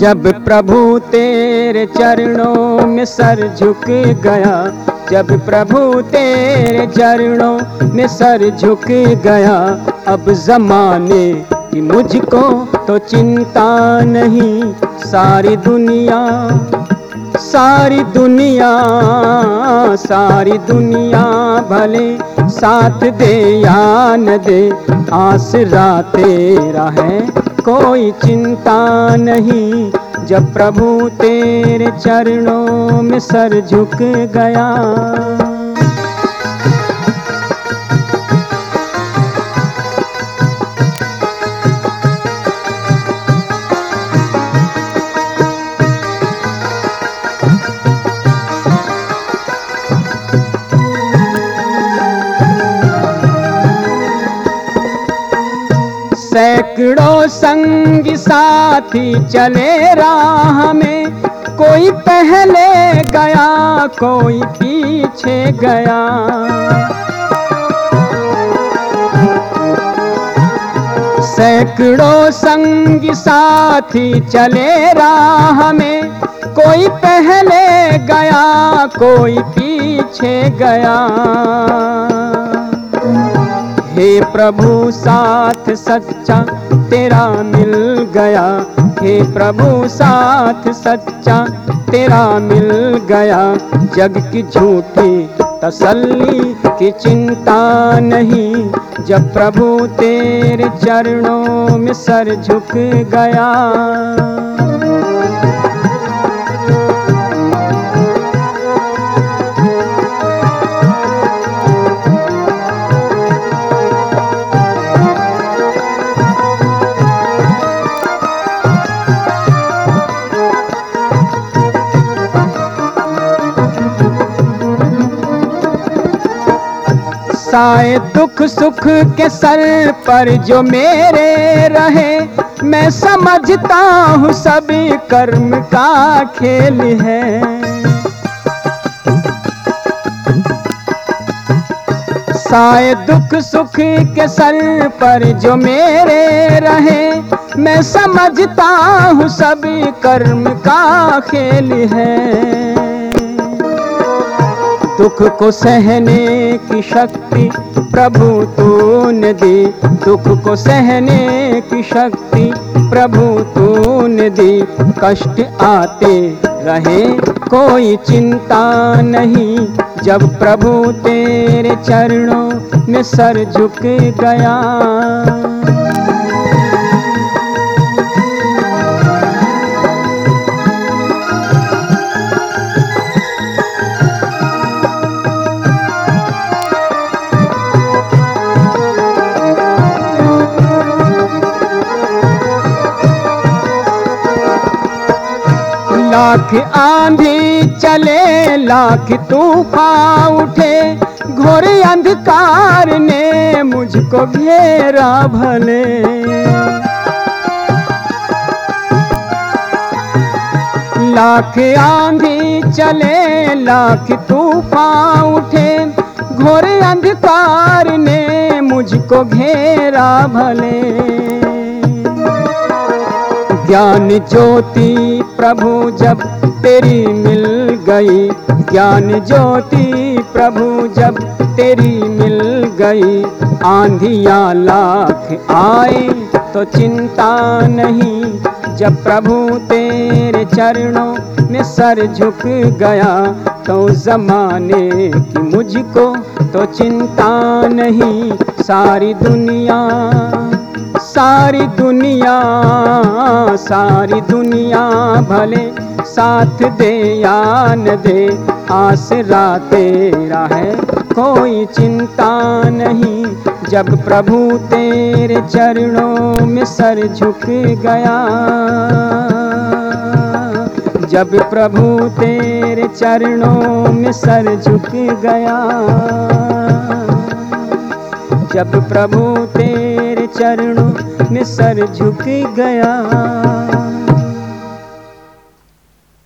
जब प्रभु तेरे चरणों में सर झुक गया, जब प्रभु तेरे चरणों में सर झुक गया, अब जमाने की मुझको तो चिंता नहीं, सारी दुनिया सारी दुनिया सारी दुनिया भले साथ दे या न दे, आसरा तेरा है। कोई चिंता नहीं। जब प्रभु तेरे चरणों में सर झुक गया सैकड़ों संगी साथी, चले राह में। कोई पहले गया, कोई पीछे गया। सैकड़ों संग साथी, चले राह में। कोई पहले गया, कोई पीछे गया। हे प्रभु, साथ सच्चा तेरा मिल गया। हे प्रभु, साथ सच्चा तेरा मिल गया। जग की झूठी तसल्ली की चिंता नहीं। जब प्रभु तेरे चरणों में सर झुक गया। साए दुख सुख के सर पर जो मेरे रहे। मैं समझता हूँ सभी कर्म का खेल है। साए दुख सुख के सर पर जो मेरे रहे। मैं समझता हूँ सभी कर्म का खेल है। दुख को सहने की शक्ति प्रभु तूने दी। दुख को सहने की शक्ति प्रभु तूने दी। कष्ट आते रहे, कोई चिंता नहीं। जब प्रभु तेरे चरणों में सर झुक गया लाख आंधी चले, लाख तूफ़ान उठे। घोर अंधकार ने मुझको घेरा भले। लाख आंधी चले, लाख तूफ़ान उठे। घोर अंधकार ने मुझको घेरा भले। ज्ञान ज्योति प्रभु जब तेरी मिल गई, ज्ञान ज्योति प्रभु जब तेरी मिल गई, आंधिया लाख आए तो चिंता नहीं, जब प्रभु तेरे चरणों में सर झुक गया तो जमाने की मुझको तो चिंता नहीं, सारी दुनिया सारी दुनिया सारी दुनिया भले साथ दे या न दे, आसरा तेरा है, कोई चिंता नहीं। जब प्रभु तेरे चरणों में सर झुक गया, जब प्रभु तेरे चरणों में सर झुक गया, जब प्रभु तेरे चरणों में सर झुक गया।